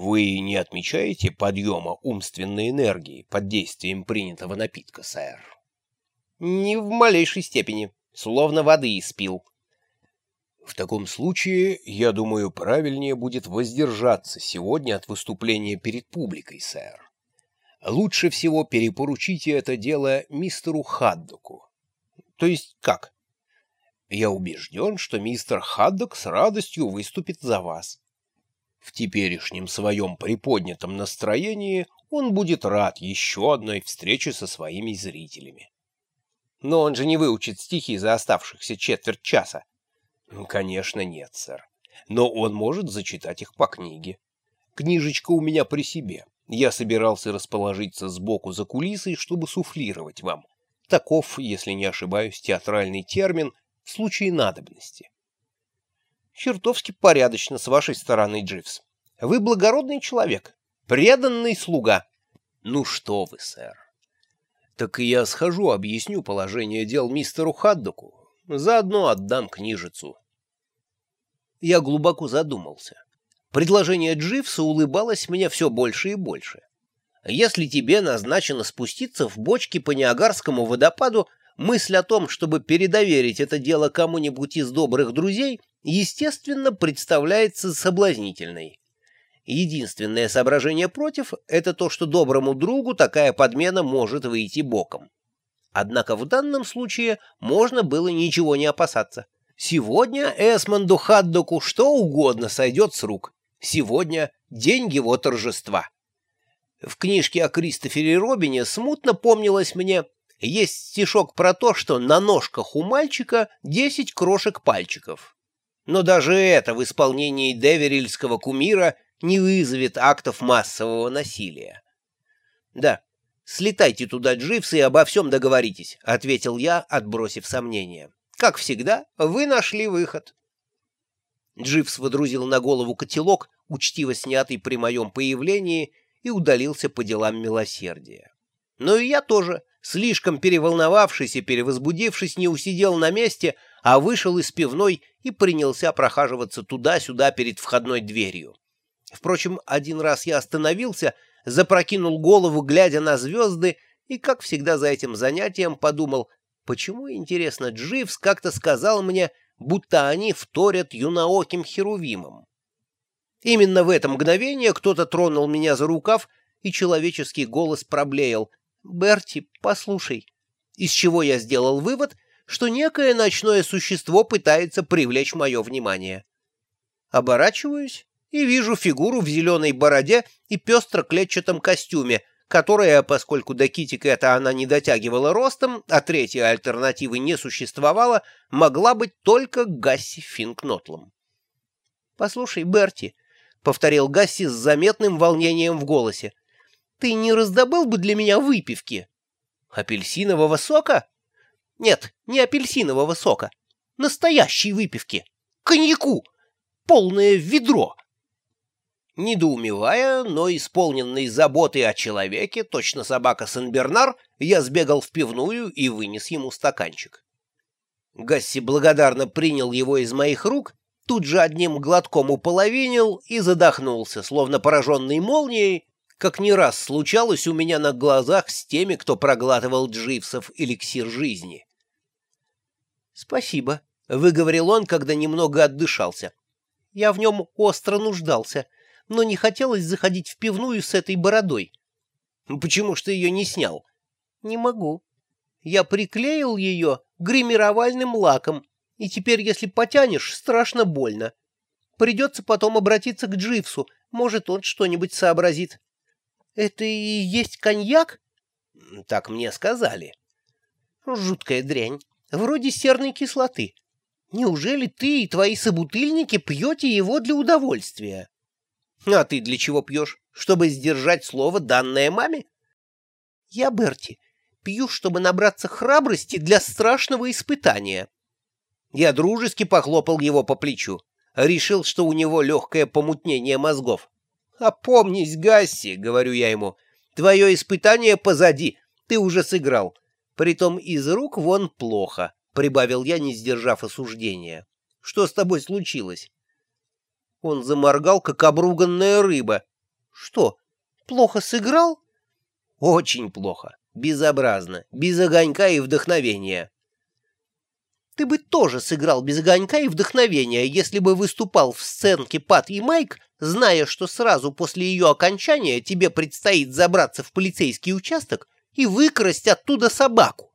Вы не отмечаете подъема умственной энергии под действием принятого напитка, сэр? Не в малейшей степени, словно воды испил. В таком случае, я думаю, правильнее будет воздержаться сегодня от выступления перед публикой, сэр. Лучше всего перепоручите это дело мистеру Хаддоку. То есть как? Я убежден, что мистер Хаддок с радостью выступит за вас. В теперешнем своем приподнятом настроении он будет рад еще одной встрече со своими зрителями. Но он же не выучит стихи за оставшихся четверть часа. Конечно, нет, сэр. Но он может зачитать их по книге. Книжечка у меня при себе. Я собирался расположиться сбоку за кулисой, чтобы суфлировать вам. Таков, если не ошибаюсь, театральный термин — в случае надобности. Чертовски порядочно с вашей стороны, Дживс. Вы благородный человек, преданный слуга. Ну что вы, сэр. Так я схожу, объясню положение дел мистеру Хаддоку. Заодно отдам книжицу. Я глубоко задумался. Предложение Дживса улыбалось мне все больше и больше. Если тебе назначено спуститься в бочке по Ниагарскому водопаду, Мысль о том, чтобы передоверить это дело кому-нибудь из добрых друзей, естественно, представляется соблазнительной. Единственное соображение против — это то, что доброму другу такая подмена может выйти боком. Однако в данном случае можно было ничего не опасаться. Сегодня Эсмонду Хаддоку что угодно сойдет с рук. Сегодня день его торжества. В книжке о Кристофере Робине смутно помнилось мне, есть стишок про то, что на ножках у мальчика десять крошек пальчиков. Но даже это в исполнении деверильского кумира не вызовет актов массового насилия. «Да, слетайте туда, Дживс, и обо всем договоритесь», — ответил я, отбросив сомнения. «Как всегда, вы нашли выход». Дживс водрузил на голову котелок, учтиво снятый при моем появлении, и удалился по делам милосердия. Но и я тоже, слишком переволновавшись и перевозбудившись, не усидел на месте, а вышел из пивной и принялся прохаживаться туда-сюда перед входной дверью. Впрочем, один раз я остановился, запрокинул голову, глядя на звезды, и, как всегда за этим занятием, подумал, почему, интересно, Дживс как-то сказал мне, будто они вторят юнооким херувимам. Именно в это мгновение кто-то тронул меня за рукав, и человеческий голос проблеял. Берти, послушай, из чего я сделал вывод, что некое ночное существо пытается привлечь мое внимание. Оборачиваюсь и вижу фигуру в зеленой бороде и пестро-клетчатом костюме, которая, поскольку до Китикета она не дотягивала ростом, а третьей альтернативы не существовало, могла быть только Гасси Финкнотлом. «Послушай, Берти», — повторил Гасси с заметным волнением в голосе, ты не раздобыл бы для меня выпивки? Апельсинового сока? Нет, не апельсинового сока. Настоящей выпивки. Коньяку. Полное ведро. Недоумевая, но исполненный заботой о человеке, точно собака Сен-Бернар, я сбегал в пивную и вынес ему стаканчик. Гасси благодарно принял его из моих рук, тут же одним глотком уполовинил и задохнулся, словно пораженный молнией, как не раз случалось у меня на глазах с теми, кто проглатывал Дживсов эликсир жизни. «Спасибо», — выговорил он, когда немного отдышался. «Я в нем остро нуждался, но не хотелось заходить в пивную с этой бородой». «Почему ж ты ее не снял?» «Не могу. Я приклеил ее гримировальным лаком, и теперь, если потянешь, страшно больно. Придется потом обратиться к Дживсу, может, он что-нибудь сообразит». Это и есть коньяк? Так мне сказали. Жуткая дрянь. Вроде серной кислоты. Неужели ты и твои собутыльники пьете его для удовольствия? А ты для чего пьешь? Чтобы сдержать слово, данное маме? Я, Берти, пью, чтобы набраться храбрости для страшного испытания. Я дружески похлопал его по плечу. Решил, что у него легкое помутнение мозгов. «Опомнись, Гасси», — говорю я ему, — «твое испытание позади, ты уже сыграл. Притом из рук вон плохо», — прибавил я, не сдержав осуждения. «Что с тобой случилось?» Он заморгал, как обруганная рыба. Что, плохо сыграл? Очень плохо. Безобразно. Без огонька и вдохновения. Ты бы тоже сыграл без огонька и вдохновения, если бы выступал в сценке Пат и Майк, зная, что сразу после ее окончания тебе предстоит забраться в полицейский участок и выкрасть оттуда собаку.